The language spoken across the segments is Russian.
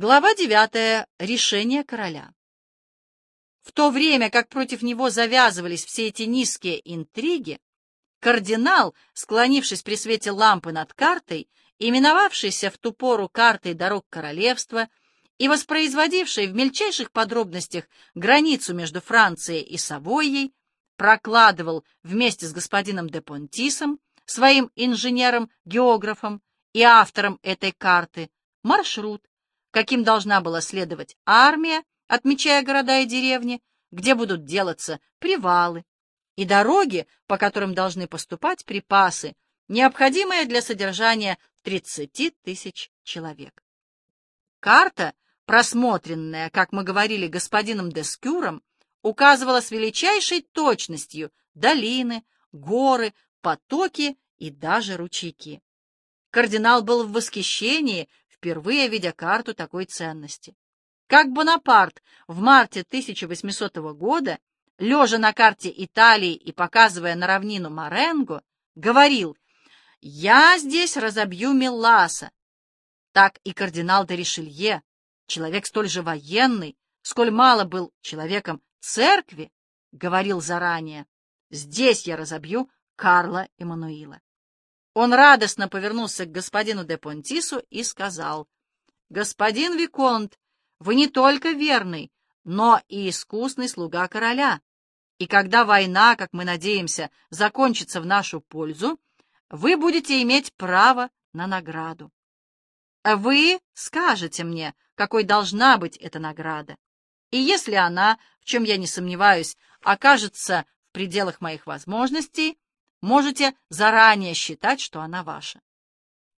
Глава 9. Решение короля. В то время, как против него завязывались все эти низкие интриги, кардинал, склонившись при свете лампы над картой, именовавшийся в ту пору картой дорог королевства и воспроизводивший в мельчайших подробностях границу между Францией и Савойей, прокладывал вместе с господином де Понтисом, своим инженером-географом и автором этой карты, маршрут, каким должна была следовать армия, отмечая города и деревни, где будут делаться привалы, и дороги, по которым должны поступать припасы, необходимые для содержания 30 тысяч человек. Карта, просмотренная, как мы говорили, господином Дескюром, указывала с величайшей точностью долины, горы, потоки и даже ручейки. Кардинал был в восхищении, впервые видя карту такой ценности. Как Бонапарт в марте 1800 года, лежа на карте Италии и показывая на равнину Маренго, говорил «Я здесь разобью Мелласа». Так и кардинал де Ришелье, человек столь же военный, сколь мало был человеком церкви, говорил заранее «Здесь я разобью Карла Эммануила». Он радостно повернулся к господину де Понтису и сказал, «Господин Виконт, вы не только верный, но и искусный слуга короля, и когда война, как мы надеемся, закончится в нашу пользу, вы будете иметь право на награду. Вы скажете мне, какой должна быть эта награда, и если она, в чем я не сомневаюсь, окажется в пределах моих возможностей, можете заранее считать, что она ваша.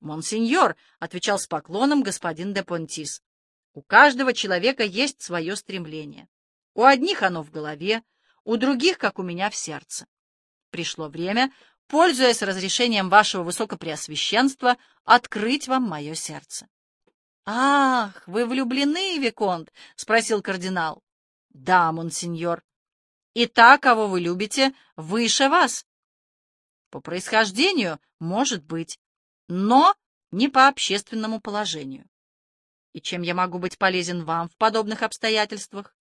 «Монсеньор», — отвечал с поклоном господин де Понтис, — «у каждого человека есть свое стремление. У одних оно в голове, у других, как у меня, в сердце. Пришло время, пользуясь разрешением вашего высокопреосвященства, открыть вам мое сердце». «Ах, вы влюблены, Виконт?» — спросил кардинал. «Да, монсеньор. И та, кого вы любите, выше вас. По происхождению, может быть, но не по общественному положению. И чем я могу быть полезен вам в подобных обстоятельствах?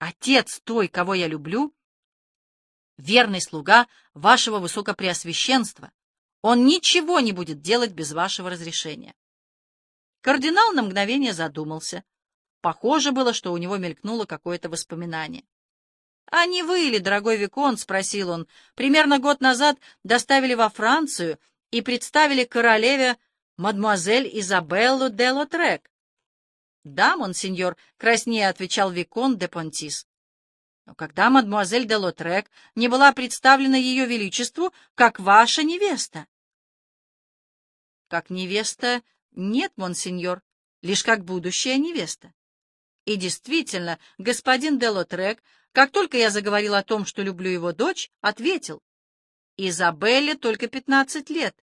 Отец той, кого я люблю, верный слуга вашего высокопреосвященства. Он ничего не будет делать без вашего разрешения. Кардинал на мгновение задумался. Похоже было, что у него мелькнуло какое-то воспоминание. «А не вы ли, дорогой Викон, — спросил он, — примерно год назад доставили во Францию и представили королеве мадемуазель Изабеллу де Лотрек?» «Да, монсеньор», — краснее отвечал Викон де Понтис. «Но когда мадемуазель де Лотрек не была представлена ее величеству, как ваша невеста?» «Как невеста нет, монсеньор, лишь как будущая невеста». И действительно, господин де Лотрек как только я заговорил о том, что люблю его дочь, ответил, «Изабелле только пятнадцать лет.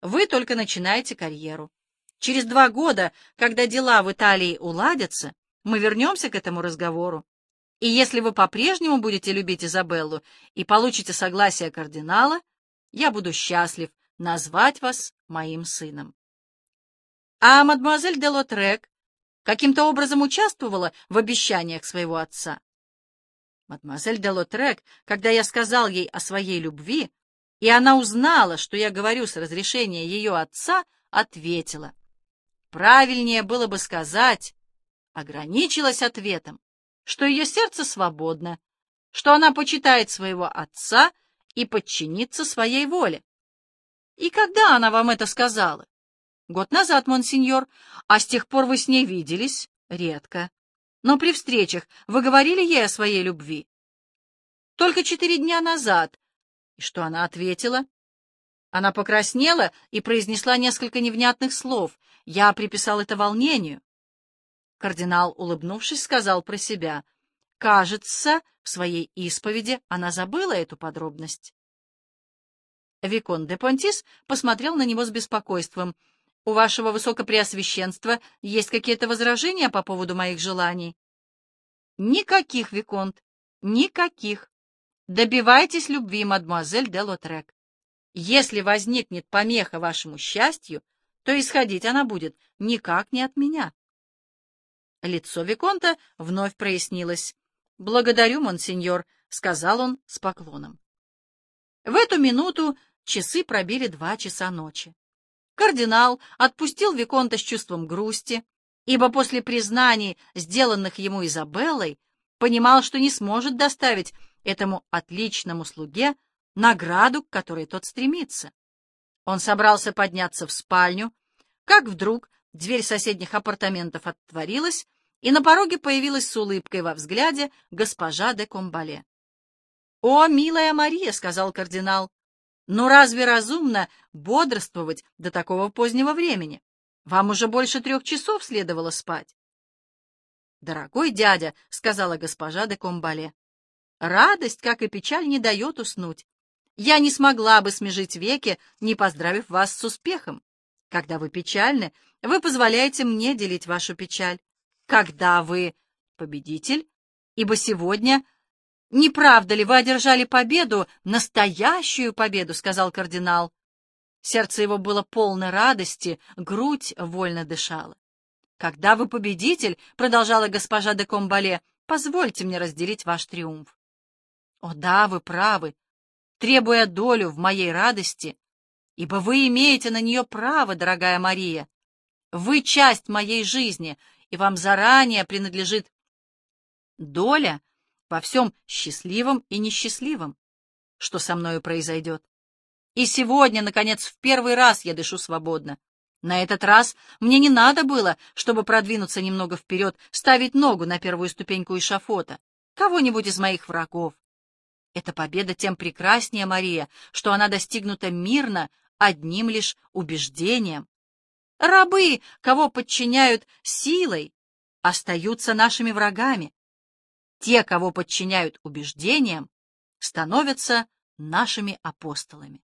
Вы только начинаете карьеру. Через два года, когда дела в Италии уладятся, мы вернемся к этому разговору. И если вы по-прежнему будете любить Изабеллу и получите согласие кардинала, я буду счастлив назвать вас моим сыном. А мадемуазель де Лотрек каким-то образом участвовала в обещаниях своего отца. Мадемуазель де Лотрек, когда я сказал ей о своей любви, и она узнала, что я говорю с разрешения ее отца, ответила. Правильнее было бы сказать, ограничилась ответом, что ее сердце свободно, что она почитает своего отца и подчинится своей воле. И когда она вам это сказала? Год назад, монсеньор, а с тех пор вы с ней виделись? Редко. Но при встречах вы говорили ей о своей любви? Только четыре дня назад. И что она ответила? Она покраснела и произнесла несколько невнятных слов. Я приписал это волнению. Кардинал, улыбнувшись, сказал про себя. Кажется, в своей исповеди она забыла эту подробность. Викон де Понтис посмотрел на него с беспокойством. «У вашего высокопреосвященства есть какие-то возражения по поводу моих желаний?» «Никаких, Виконт, никаких. Добивайтесь любви, мадемуазель де Лотрек. Если возникнет помеха вашему счастью, то исходить она будет никак не от меня». Лицо Виконта вновь прояснилось. «Благодарю, монсеньор», — сказал он с поклоном. В эту минуту часы пробили два часа ночи. Кардинал отпустил Виконта с чувством грусти, ибо после признаний, сделанных ему Изабеллой, понимал, что не сможет доставить этому отличному слуге награду, к которой тот стремится. Он собрался подняться в спальню, как вдруг дверь соседних апартаментов отворилась, и на пороге появилась с улыбкой во взгляде госпожа де Комбале. «О, милая Мария!» — сказал кардинал. «Ну разве разумно бодрствовать до такого позднего времени? Вам уже больше трех часов следовало спать». «Дорогой дядя», — сказала госпожа де Комбале, — «радость, как и печаль, не дает уснуть. Я не смогла бы смежить веки, не поздравив вас с успехом. Когда вы печальны, вы позволяете мне делить вашу печаль. Когда вы победитель, ибо сегодня «Не правда ли вы одержали победу, настоящую победу?» — сказал кардинал. Сердце его было полно радости, грудь вольно дышала. «Когда вы победитель», — продолжала госпожа де Комбале, — «позвольте мне разделить ваш триумф». «О да, вы правы, требуя долю в моей радости, ибо вы имеете на нее право, дорогая Мария. Вы часть моей жизни, и вам заранее принадлежит доля, во всем счастливом и несчастливом, что со мною произойдет. И сегодня, наконец, в первый раз я дышу свободно. На этот раз мне не надо было, чтобы продвинуться немного вперед, ставить ногу на первую ступеньку эшафота, кого-нибудь из моих врагов. Эта победа тем прекраснее, Мария, что она достигнута мирно одним лишь убеждением. Рабы, кого подчиняют силой, остаются нашими врагами. Те, кого подчиняют убеждениям, становятся нашими апостолами.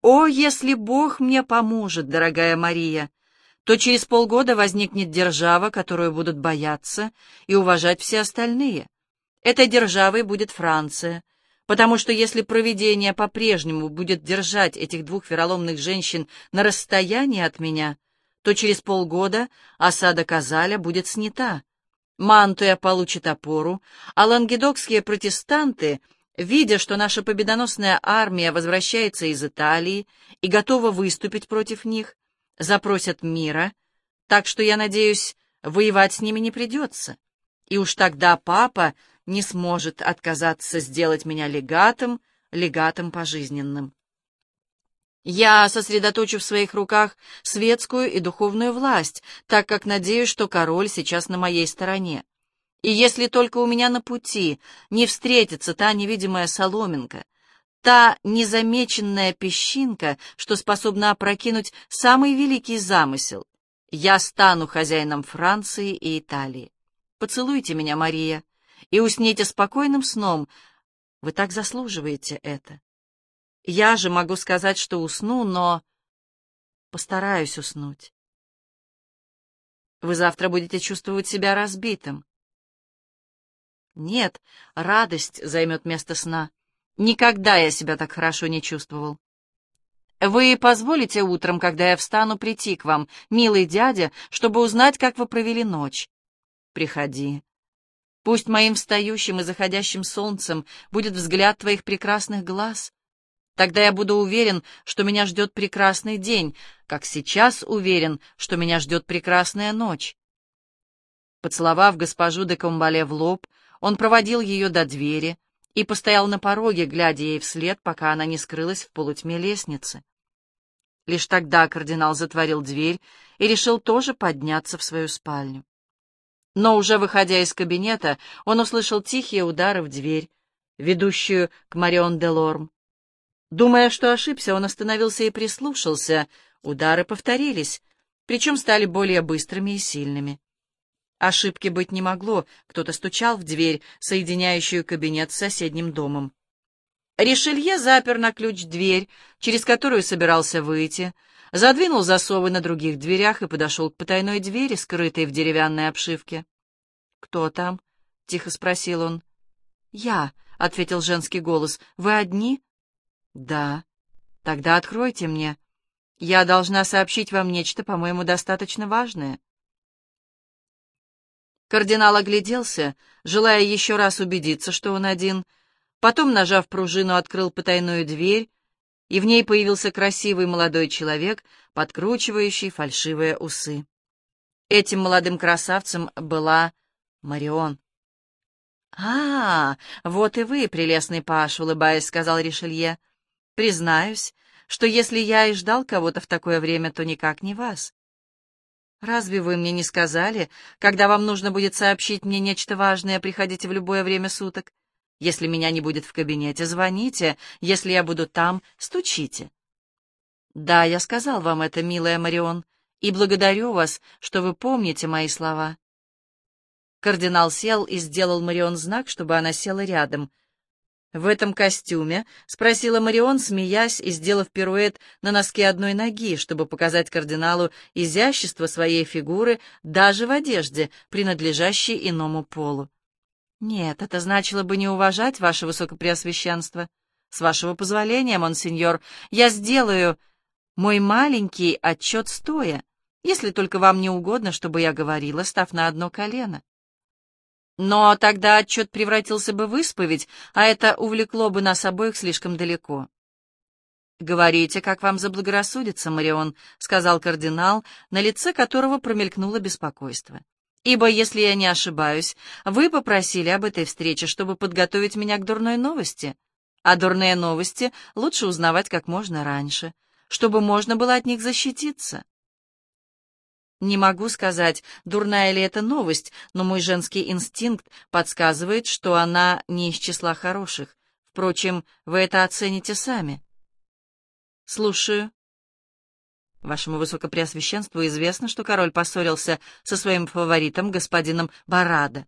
О, если Бог мне поможет, дорогая Мария, то через полгода возникнет держава, которую будут бояться и уважать все остальные. Этой державой будет Франция, потому что если провидение по-прежнему будет держать этих двух вероломных женщин на расстоянии от меня, то через полгода осада Казаля будет снята, Мантуя получит опору, а лангедокские протестанты, видя, что наша победоносная армия возвращается из Италии и готова выступить против них, запросят мира, так что, я надеюсь, воевать с ними не придется. И уж тогда папа не сможет отказаться сделать меня легатом, легатом пожизненным. Я сосредоточу в своих руках светскую и духовную власть, так как надеюсь, что король сейчас на моей стороне. И если только у меня на пути не встретится та невидимая соломинка, та незамеченная песчинка, что способна опрокинуть самый великий замысел, я стану хозяином Франции и Италии. Поцелуйте меня, Мария, и усните спокойным сном. Вы так заслуживаете это. Я же могу сказать, что усну, но постараюсь уснуть. Вы завтра будете чувствовать себя разбитым. Нет, радость займет место сна. Никогда я себя так хорошо не чувствовал. Вы позволите утром, когда я встану, прийти к вам, милый дядя, чтобы узнать, как вы провели ночь? Приходи. Пусть моим встающим и заходящим солнцем будет взгляд твоих прекрасных глаз, Тогда я буду уверен, что меня ждет прекрасный день, как сейчас уверен, что меня ждет прекрасная ночь. Поцеловав госпожу де Комбале в лоб, он проводил ее до двери и постоял на пороге, глядя ей вслед, пока она не скрылась в полутьме лестницы. Лишь тогда кардинал затворил дверь и решил тоже подняться в свою спальню. Но уже выходя из кабинета, он услышал тихие удары в дверь, ведущую к Марион де Лорм. Думая, что ошибся, он остановился и прислушался. Удары повторились, причем стали более быстрыми и сильными. Ошибки быть не могло, кто-то стучал в дверь, соединяющую кабинет с соседним домом. Ришелье запер на ключ дверь, через которую собирался выйти, задвинул засовы на других дверях и подошел к потайной двери, скрытой в деревянной обшивке. «Кто там?» — тихо спросил он. «Я», — ответил женский голос. «Вы одни?» «Да. Тогда откройте мне. Я должна сообщить вам нечто, по-моему, достаточно важное». Кардинал огляделся, желая еще раз убедиться, что он один, потом, нажав пружину, открыл потайную дверь, и в ней появился красивый молодой человек, подкручивающий фальшивые усы. Этим молодым красавцем была Марион. «А, вот и вы, прелестный Паш», — улыбаясь, сказал Ришелье. «Признаюсь, что если я и ждал кого-то в такое время, то никак не вас. Разве вы мне не сказали, когда вам нужно будет сообщить мне нечто важное, приходите в любое время суток? Если меня не будет в кабинете, звоните, если я буду там, стучите». «Да, я сказал вам это, милая Марион, и благодарю вас, что вы помните мои слова». Кардинал сел и сделал Марион знак, чтобы она села рядом. «В этом костюме?» — спросила Марион, смеясь и сделав пируэт на носке одной ноги, чтобы показать кардиналу изящество своей фигуры даже в одежде, принадлежащей иному полу. «Нет, это значило бы не уважать ваше высокопреосвященство. С вашего позволения, монсеньор, я сделаю мой маленький отчет стоя, если только вам не угодно, чтобы я говорила, став на одно колено». Но тогда отчет превратился бы в исповедь, а это увлекло бы нас обоих слишком далеко. «Говорите, как вам заблагорассудится, Марион», — сказал кардинал, на лице которого промелькнуло беспокойство. «Ибо, если я не ошибаюсь, вы попросили об этой встрече, чтобы подготовить меня к дурной новости. А дурные новости лучше узнавать как можно раньше, чтобы можно было от них защититься. Не могу сказать, дурная ли это новость, но мой женский инстинкт подсказывает, что она не из числа хороших. Впрочем, вы это оцените сами. Слушаю. Вашему Высокопреосвященству известно, что король поссорился со своим фаворитом, господином Барада.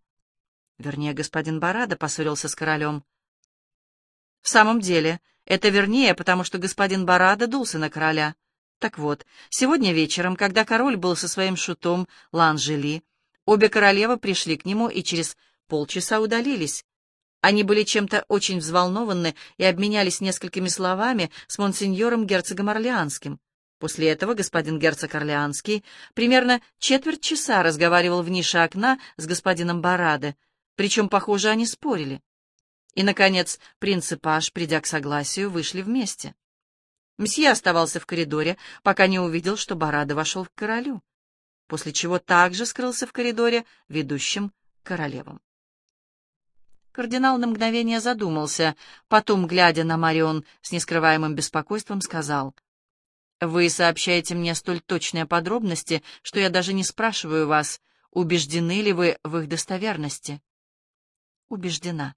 Вернее, господин Барада поссорился с королем. В самом деле, это вернее, потому что господин Барада дулся на короля. Так вот, сегодня вечером, когда король был со своим шутом Ланжели, обе королевы пришли к нему и через полчаса удалились. Они были чем-то очень взволнованы и обменялись несколькими словами с монсеньором герцогом Орлеанским. После этого господин герцог Орлеанский примерно четверть часа разговаривал в нише окна с господином Бараде, причем, похоже, они спорили. И, наконец, принц и паж, придя к согласию, вышли вместе. Мсье оставался в коридоре, пока не увидел, что Барада вошел к королю, после чего также скрылся в коридоре, ведущем королевам. Кардинал на мгновение задумался, потом, глядя на Марион с нескрываемым беспокойством, сказал, «Вы сообщаете мне столь точные подробности, что я даже не спрашиваю вас, убеждены ли вы в их достоверности?» «Убеждена».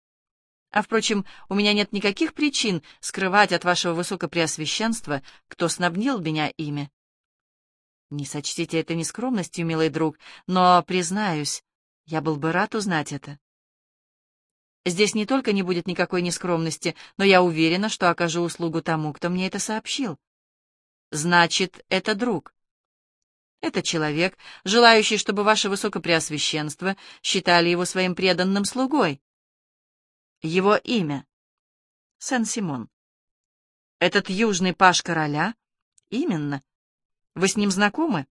А, впрочем, у меня нет никаких причин скрывать от вашего высокопреосвященства, кто снабнил меня ими. Не сочтите это нескромностью, милый друг, но, признаюсь, я был бы рад узнать это. Здесь не только не будет никакой нескромности, но я уверена, что окажу услугу тому, кто мне это сообщил. Значит, это друг. Это человек, желающий, чтобы ваше высокопреосвященство считали его своим преданным слугой. Его имя. Сен-Симон. Этот южный паш короля? Именно. Вы с ним знакомы?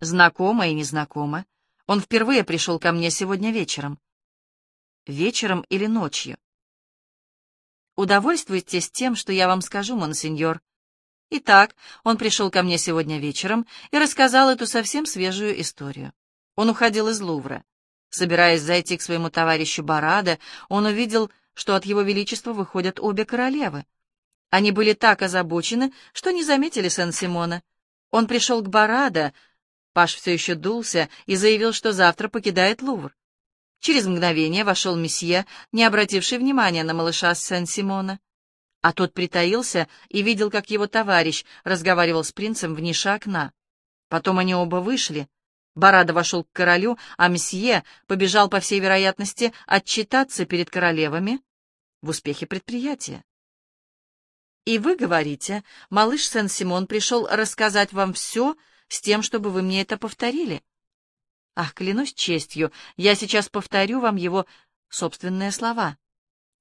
Знакома и незнакома. Он впервые пришел ко мне сегодня вечером. Вечером или ночью? Удовольствуйтесь тем, что я вам скажу, монсеньор. Итак, он пришел ко мне сегодня вечером и рассказал эту совсем свежую историю. Он уходил из Лувра. Собираясь зайти к своему товарищу Барада, он увидел, что от его величества выходят обе королевы. Они были так озабочены, что не заметили Сен-Симона. Он пришел к Барада, Паш все еще дулся и заявил, что завтра покидает Лувр. Через мгновение вошел месье, не обративший внимания на малыша Сен-Симона. А тот притаился и видел, как его товарищ разговаривал с принцем в нише окна. Потом они оба вышли. Барада вошел к королю, а месье побежал, по всей вероятности, отчитаться перед королевами в успехе предприятия. И вы говорите, малыш Сен-Симон пришел рассказать вам все с тем, чтобы вы мне это повторили. Ах, клянусь честью, я сейчас повторю вам его собственные слова.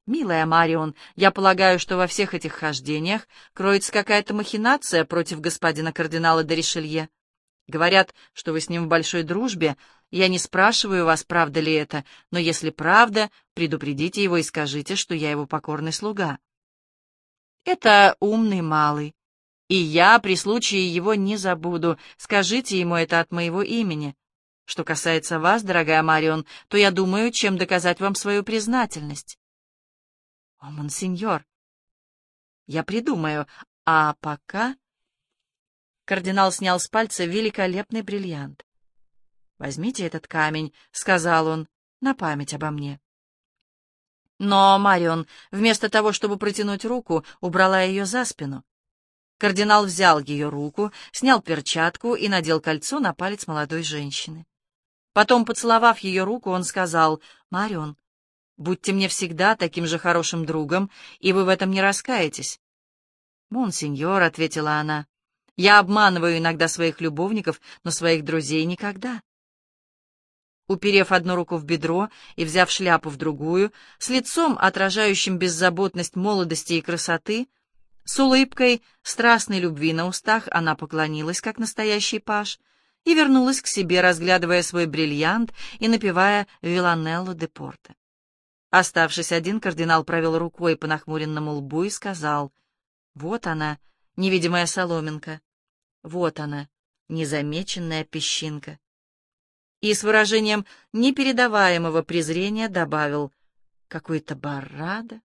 Милая Марион, я полагаю, что во всех этих хождениях кроется какая-то махинация против господина кардинала де Ришелье. Говорят, что вы с ним в большой дружбе, Я не спрашиваю вас, правда ли это, но если правда, предупредите его и скажите, что я его покорный слуга. Это умный малый, и я при случае его не забуду. Скажите ему это от моего имени. Что касается вас, дорогая Марион, то я думаю, чем доказать вам свою признательность. О, монсеньор, я придумаю, а пока... Кардинал снял с пальца великолепный бриллиант. «Возьмите этот камень», — сказал он, — «на память обо мне». Но Марион, вместо того, чтобы протянуть руку, убрала ее за спину. Кардинал взял ее руку, снял перчатку и надел кольцо на палец молодой женщины. Потом, поцеловав ее руку, он сказал, «Марион, будьте мне всегда таким же хорошим другом, и вы в этом не раскаетесь». «Монсеньор», — ответила она, — «я обманываю иногда своих любовников, но своих друзей никогда». Уперев одну руку в бедро и взяв шляпу в другую, с лицом, отражающим беззаботность молодости и красоты, с улыбкой страстной любви на устах она поклонилась, как настоящий паж, и вернулась к себе, разглядывая свой бриллиант и напевая «Виланелло де Порте». Оставшись один, кардинал провел рукой по нахмуренному лбу и сказал, «Вот она, невидимая соломинка, вот она, незамеченная песчинка» и с выражением непередаваемого презрения добавил «Какой-то барада».